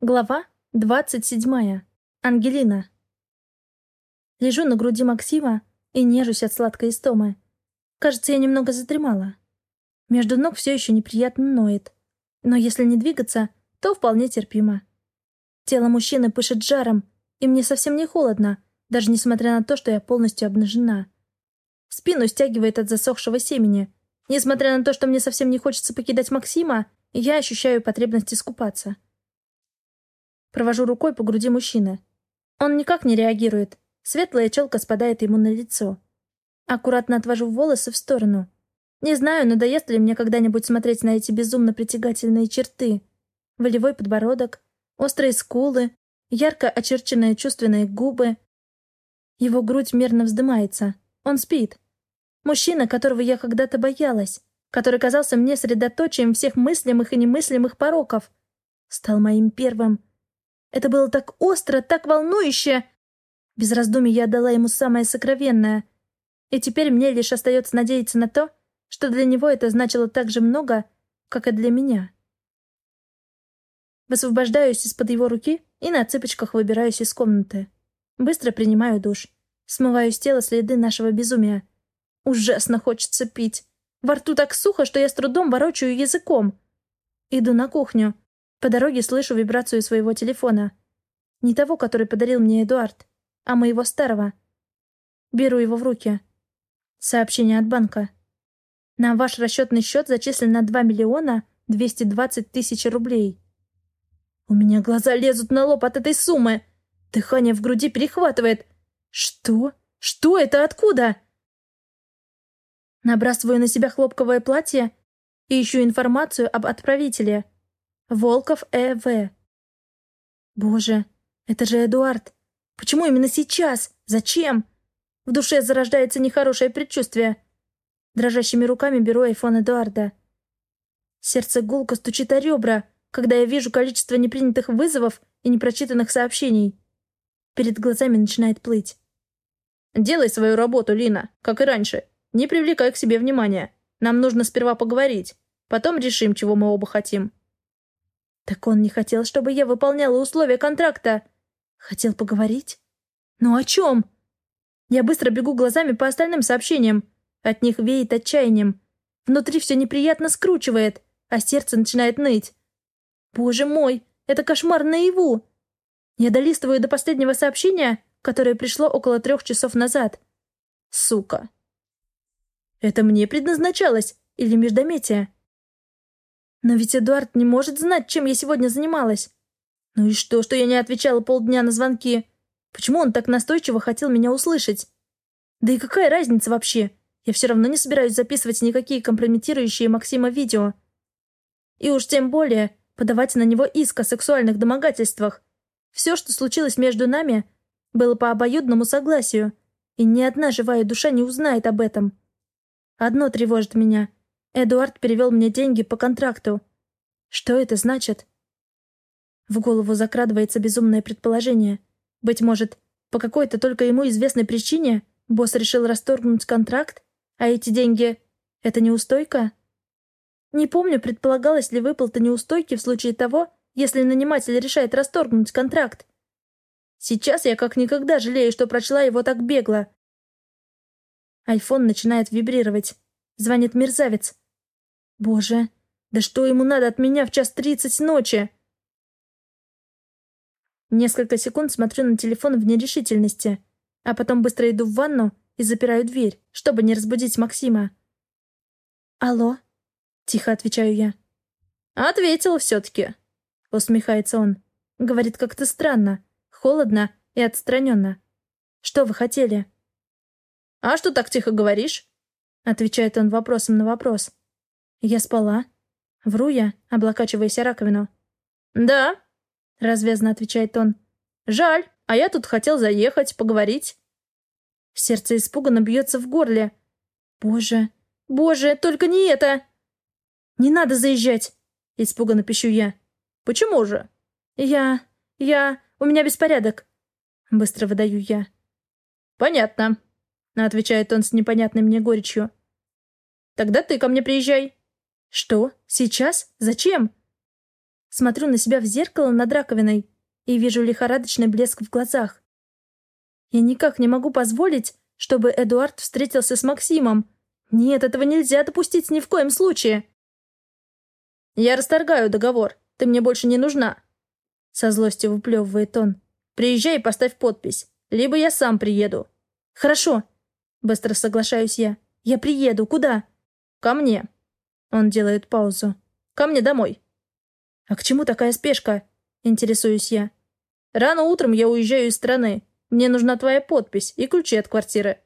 Глава двадцать седьмая. Ангелина. Лежу на груди Максима и нежусь от сладкой истомы. Кажется, я немного задремала. Между ног все еще неприятно ноет. Но если не двигаться, то вполне терпимо. Тело мужчины пышет жаром, и мне совсем не холодно, даже несмотря на то, что я полностью обнажена. Спину стягивает от засохшего семени. Несмотря на то, что мне совсем не хочется покидать Максима, я ощущаю потребность искупаться. Провожу рукой по груди мужчины. Он никак не реагирует. Светлая челка спадает ему на лицо. Аккуратно отвожу волосы в сторону. Не знаю, надоест ли мне когда-нибудь смотреть на эти безумно притягательные черты. Волевой подбородок, острые скулы, ярко очерченные чувственные губы. Его грудь мерно вздымается. Он спит. Мужчина, которого я когда-то боялась, который казался мне средоточием всех мыслимых и немыслимых пороков, стал моим первым, это было так остро, так волнующе. Без раздумий я отдала ему самое сокровенное. И теперь мне лишь остается надеяться на то, что для него это значило так же много, как и для меня. Высвобождаюсь из-под его руки и на цыпочках выбираюсь из комнаты. Быстро принимаю душ. Смываю с тела следы нашего безумия. Ужасно хочется пить. Во рту так сухо, что я с трудом ворочаю языком. Иду на кухню. По дороге слышу вибрацию своего телефона. Не того, который подарил мне Эдуард, а моего старого. Беру его в руки. Сообщение от банка. На ваш расчетный счет зачислено 2 миллиона 220 тысяч рублей. У меня глаза лезут на лоб от этой суммы. Дыхание в груди перехватывает. Что? Что это? Откуда? Набрасываю на себя хлопковое платье и ищу информацию об отправителе — Волков Э.В. Боже, это же Эдуард. Почему именно сейчас? Зачем? В душе зарождается нехорошее предчувствие. Дрожащими руками беру айфон Эдуарда. Сердце гулко стучит о ребра, когда я вижу количество непринятых вызовов и непрочитанных сообщений. Перед глазами начинает плыть. «Делай свою работу, Лина, как и раньше. Не привлекай к себе внимания. Нам нужно сперва поговорить. Потом решим, чего мы оба хотим». Так он не хотел, чтобы я выполняла условия контракта. Хотел поговорить? Ну о чем? Я быстро бегу глазами по остальным сообщениям. От них веет отчаянием. Внутри все неприятно скручивает, а сердце начинает ныть. Боже мой, это кошмар наяву. Я долистываю до последнего сообщения, которое пришло около трех часов назад. Сука. Это мне предназначалось или междометие? Но ведь Эдуард не может знать, чем я сегодня занималась. Ну и что, что я не отвечала полдня на звонки? Почему он так настойчиво хотел меня услышать? Да и какая разница вообще? Я все равно не собираюсь записывать никакие компрометирующие Максима видео. И уж тем более подавать на него иск о сексуальных домогательствах. Все, что случилось между нами, было по обоюдному согласию, и ни одна живая душа не узнает об этом. Одно тревожит меня — Эдуард перевел мне деньги по контракту. Что это значит? В голову закрадывается безумное предположение. Быть может, по какой-то только ему известной причине босс решил расторгнуть контракт, а эти деньги — это неустойка? Не помню, предполагалось ли выплата неустойки в случае того, если наниматель решает расторгнуть контракт. Сейчас я как никогда жалею, что прочла его так бегло. Айфон начинает вибрировать. Звонит мерзавец. Боже, да что ему надо от меня в час тридцать ночи? Несколько секунд смотрю на телефон в нерешительности, а потом быстро иду в ванну и запираю дверь, чтобы не разбудить Максима. «Алло?» — тихо отвечаю я. «Ответил все-таки», — усмехается он. Говорит как-то странно, холодно и отстраненно. «Что вы хотели?» «А что так тихо говоришь?» Отвечает он вопросом на вопрос. Я спала. Вру я, облокачиваясь о раковину. «Да», — развязно отвечает он. «Жаль, а я тут хотел заехать, поговорить». Сердце испуганно бьется в горле. «Боже, боже, только не это!» «Не надо заезжать!» — испуганно пищу я. «Почему же?» «Я... я... у меня беспорядок!» Быстро выдаю я. «Понятно», — отвечает он с непонятной мне горечью. Тогда ты ко мне приезжай». «Что? Сейчас? Зачем?» Смотрю на себя в зеркало над раковиной и вижу лихорадочный блеск в глазах. Я никак не могу позволить, чтобы Эдуард встретился с Максимом. Нет, этого нельзя допустить ни в коем случае. «Я расторгаю договор. Ты мне больше не нужна», — со злостью выплевывает он. «Приезжай и поставь подпись. Либо я сам приеду». «Хорошо», — быстро соглашаюсь я. «Я приеду. Куда?» «Ко мне». Он делает паузу. «Ко мне домой». «А к чему такая спешка?» — интересуюсь я. «Рано утром я уезжаю из страны. Мне нужна твоя подпись и ключи от квартиры».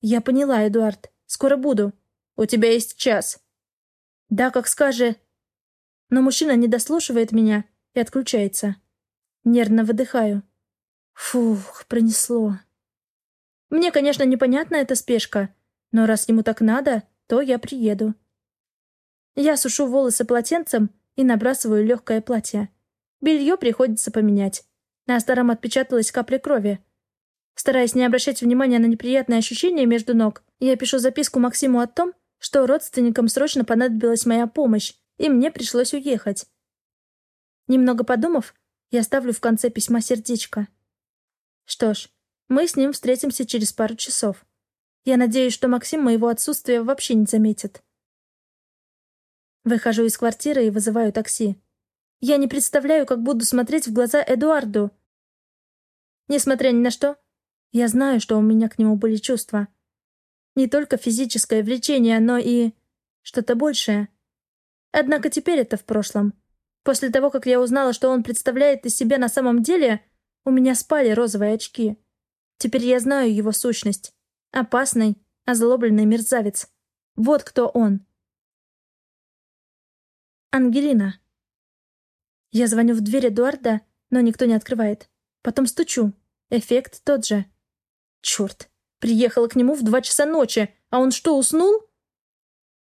«Я поняла, Эдуард. Скоро буду. У тебя есть час». «Да, как скажешь». Но мужчина не дослушивает меня и отключается. Нервно выдыхаю. Фух, пронесло. Мне, конечно, непонятна эта спешка, но раз ему так надо, то я приеду. Я сушу волосы полотенцем и набрасываю легкое платье. Белье приходится поменять. На старом отпечаталась капля крови. Стараясь не обращать внимания на неприятные ощущения между ног, я пишу записку Максиму о том, что родственникам срочно понадобилась моя помощь, и мне пришлось уехать. Немного подумав, я ставлю в конце письма сердечко. Что ж, мы с ним встретимся через пару часов. Я надеюсь, что Максим моего отсутствия вообще не заметит. Выхожу из квартиры и вызываю такси. Я не представляю, как буду смотреть в глаза Эдуарду. Несмотря ни на что, я знаю, что у меня к нему были чувства. Не только физическое влечение, но и что-то большее. Однако теперь это в прошлом. После того, как я узнала, что он представляет из себя на самом деле, у меня спали розовые очки. Теперь я знаю его сущность. Опасный, озлобленный мерзавец. Вот кто он. Ангелина. Я звоню в дверь Эдуарда, но никто не открывает. Потом стучу. Эффект тот же. Черт, приехала к нему в два часа ночи, а он что, уснул?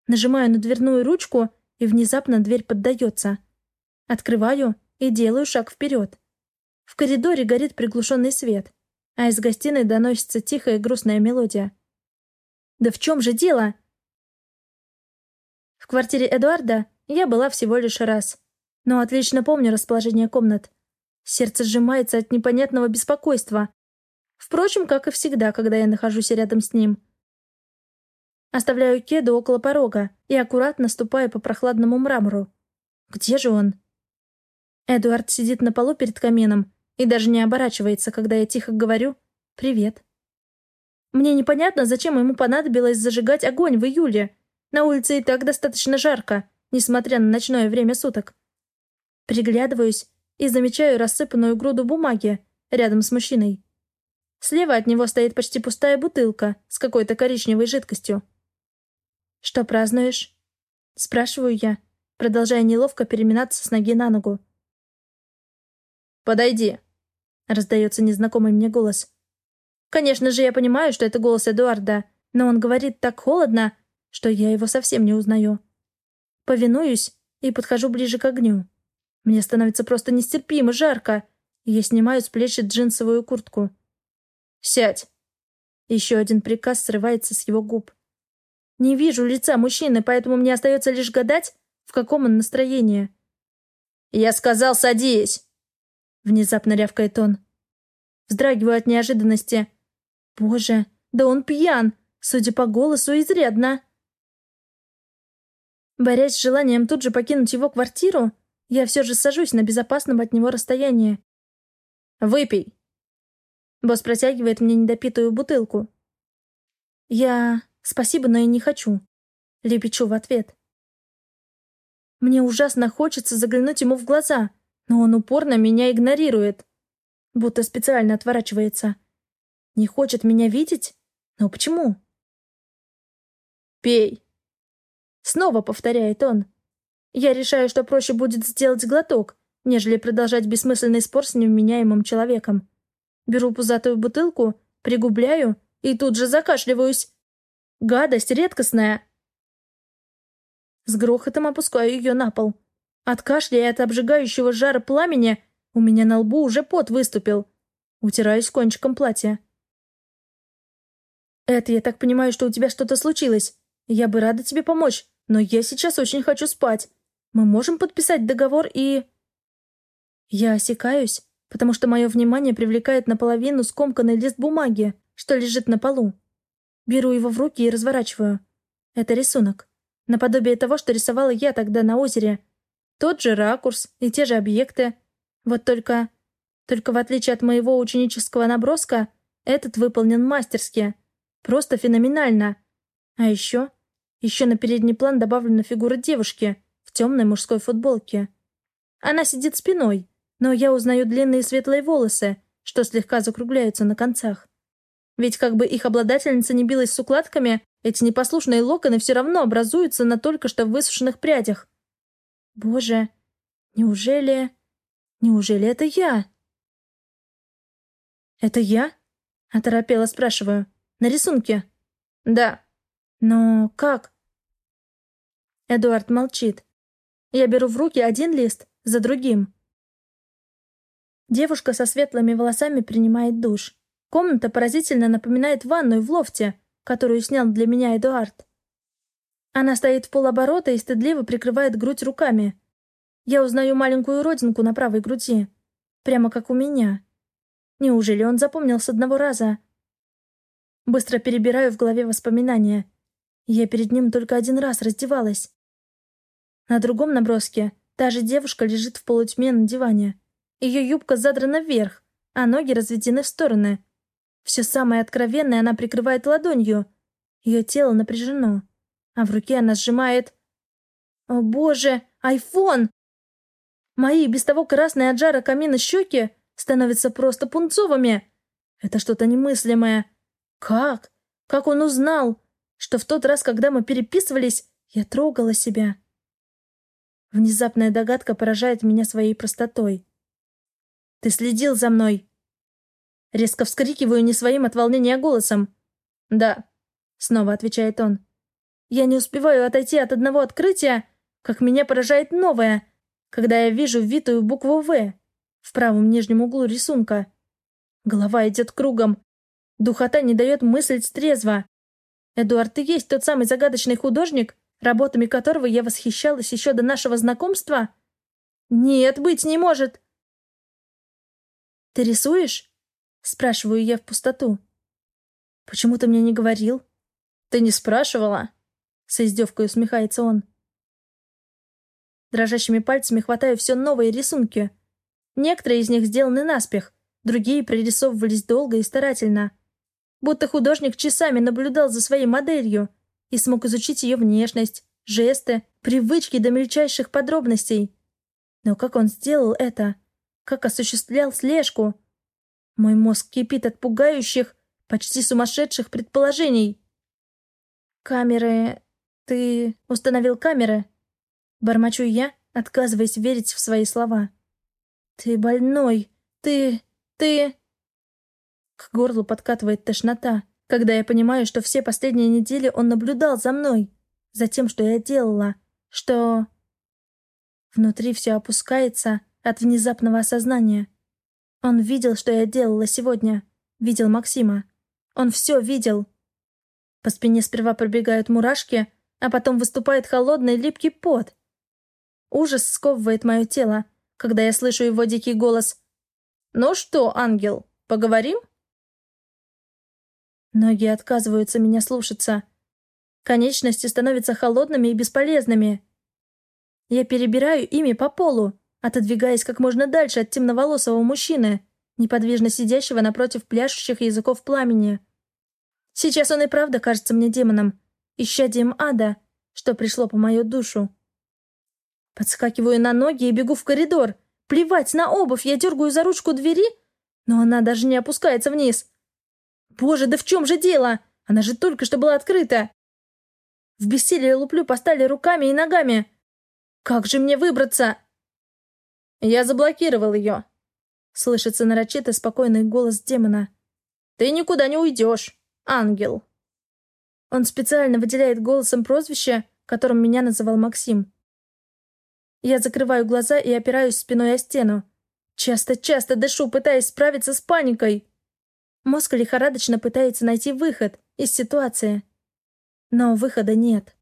Нажимаю на дверную ручку, и внезапно дверь поддается. Открываю и делаю шаг вперед. В коридоре горит приглушенный свет, а из гостиной доносится тихая грустная мелодия. Да в чем же дело? В квартире Эдуарда я была всего лишь раз, но отлично помню расположение комнат. Сердце сжимается от непонятного беспокойства, Впрочем, как и всегда, когда я нахожусь рядом с ним. Оставляю кеду около порога и аккуратно ступаю по прохладному мрамору. Где же он? Эдуард сидит на полу перед камином и даже не оборачивается, когда я тихо говорю «Привет». Мне непонятно, зачем ему понадобилось зажигать огонь в июле. На улице и так достаточно жарко, несмотря на ночное время суток. Приглядываюсь и замечаю рассыпанную груду бумаги рядом с мужчиной. Слева от него стоит почти пустая бутылка с какой-то коричневой жидкостью. «Что празднуешь?» Спрашиваю я, продолжая неловко переминаться с ноги на ногу. «Подойди», — раздается незнакомый мне голос. Конечно же, я понимаю, что это голос Эдуарда, но он говорит так холодно, что я его совсем не узнаю. Повинуюсь и подхожу ближе к огню. Мне становится просто нестерпимо жарко, я снимаю с плечи джинсовую куртку. «Сядь!» Еще один приказ срывается с его губ. Не вижу лица мужчины, поэтому мне остается лишь гадать, в каком он настроении. «Я сказал, садись!» Внезапно рявкает он. Вздрагиваю от неожиданности. Боже, да он пьян, судя по голосу, изрядно. Борясь с желанием тут же покинуть его квартиру, я все же сажусь на безопасном от него расстоянии. «Выпей!» Босс протягивает мне недопитую бутылку. Я... Спасибо, но я не хочу. Лепечу в ответ. Мне ужасно хочется заглянуть ему в глаза, но он упорно меня игнорирует. Будто специально отворачивается. Не хочет меня видеть? Но почему? «Пей!» Снова повторяет он. Я решаю, что проще будет сделать глоток, нежели продолжать бессмысленный спор с невменяемым человеком. Беру пузатую бутылку, пригубляю и тут же закашливаюсь. Гадость редкостная. С грохотом опускаю ее на пол. От кашля и от обжигающего жара пламени у меня на лбу уже пот выступил. Утираюсь кончиком платья. «Эд, я так понимаю, что у тебя что-то случилось. Я бы рада тебе помочь, но я сейчас очень хочу спать. Мы можем подписать договор и...» Я осекаюсь, потому что мое внимание привлекает наполовину скомканный лист бумаги, что лежит на полу. Беру его в руки и разворачиваю. Это рисунок. Наподобие того, что рисовала я тогда на озере. Тот же ракурс и те же объекты. Вот только... Только в отличие от моего ученического наброска, этот выполнен мастерски. Просто феноменально. А еще... Еще на передний план добавлена фигура девушки в темной мужской футболке. Она сидит спиной, но я узнаю длинные светлые волосы, что слегка закругляются на концах. Ведь как бы их обладательница не билась с укладками, эти непослушные локоны все равно образуются на только что высушенных прядях. Боже, неужели... Неужели это я? «Это я?» — оторопело спрашиваю. «На рисунке?» «Да». «Но как?» Эдуард молчит. Я беру в руки один лист за другим. Девушка со светлыми волосами принимает душ. Комната поразительно напоминает ванную в лофте, которую снял для меня Эдуард. Она стоит в полоборота и стыдливо прикрывает грудь руками. Я узнаю маленькую родинку на правой груди. Прямо как у меня. Неужели он запомнил с одного раза? Быстро перебираю в голове воспоминания. Я перед ним только один раз раздевалась. На другом наброске та же девушка лежит в полутьме на диване. Ее юбка задрана вверх, а ноги разведены в стороны. Все самое откровенное она прикрывает ладонью. Ее тело напряжено, а в руке она сжимает... О боже, айфон! Мои без того красные от жара камина щеки становятся просто пунцовыми. Это что-то немыслимое. Как? Как он узнал, что в тот раз, когда мы переписывались, я трогала себя? Внезапная догадка поражает меня своей простотой. «Ты следил за мной!» Резко вскрикиваю не своим от волнения голосом. «Да», — снова отвечает он. «Я не успеваю отойти от одного открытия, как меня поражает новое, когда я вижу витую букву «В» в правом нижнем углу рисунка. Голова идет кругом. Духота не дает мыслить трезво. Эдуард, ты есть тот самый загадочный художник, работами которого я восхищалась еще до нашего знакомства? Нет, быть не может. Ты рисуешь? Спрашиваю я в пустоту. «Почему ты мне не говорил?» «Ты не спрашивала?» С издевкой усмехается он. Дрожащими пальцами хватаю все новые рисунки. Некоторые из них сделаны наспех, другие прорисовывались долго и старательно. Будто художник часами наблюдал за своей моделью и смог изучить ее внешность, жесты, привычки до мельчайших подробностей. Но как он сделал это? Как осуществлял слежку? Мой мозг кипит от пугающих, почти сумасшедших предположений. «Камеры... Ты установил камеры?» Бормочу я, отказываясь верить в свои слова. «Ты больной! Ты... ты...» К горлу подкатывает тошнота, когда я понимаю, что все последние недели он наблюдал за мной, за тем, что я делала, что... Внутри все опускается от внезапного осознания. Он видел, что я делала сегодня. Видел Максима. Он все видел. По спине сперва пробегают мурашки, а потом выступает холодный липкий пот. Ужас сковывает мое тело, когда я слышу его дикий голос. «Ну что, ангел, поговорим?» Ноги отказываются меня слушаться. Конечности становятся холодными и бесполезными. Я перебираю ими по полу, отодвигаясь как можно дальше от темноволосого мужчины, неподвижно сидящего напротив пляшущих языков пламени. Сейчас он и правда кажется мне демоном, исчадием ада, что пришло по мою душу. Подскакиваю на ноги и бегу в коридор. Плевать на обувь, я дергаю за ручку двери, но она даже не опускается вниз. Боже, да в чем же дело? Она же только что была открыта. В бессилии луплю по стали руками и ногами. Как же мне выбраться? «Я заблокировал ее», — слышится нарочито спокойный голос демона. «Ты никуда не уйдешь, ангел». Он специально выделяет голосом прозвище, которым меня называл Максим. Я закрываю глаза и опираюсь спиной о стену. Часто-часто дышу, пытаясь справиться с паникой. Мозг лихорадочно пытается найти выход из ситуации. Но выхода нет.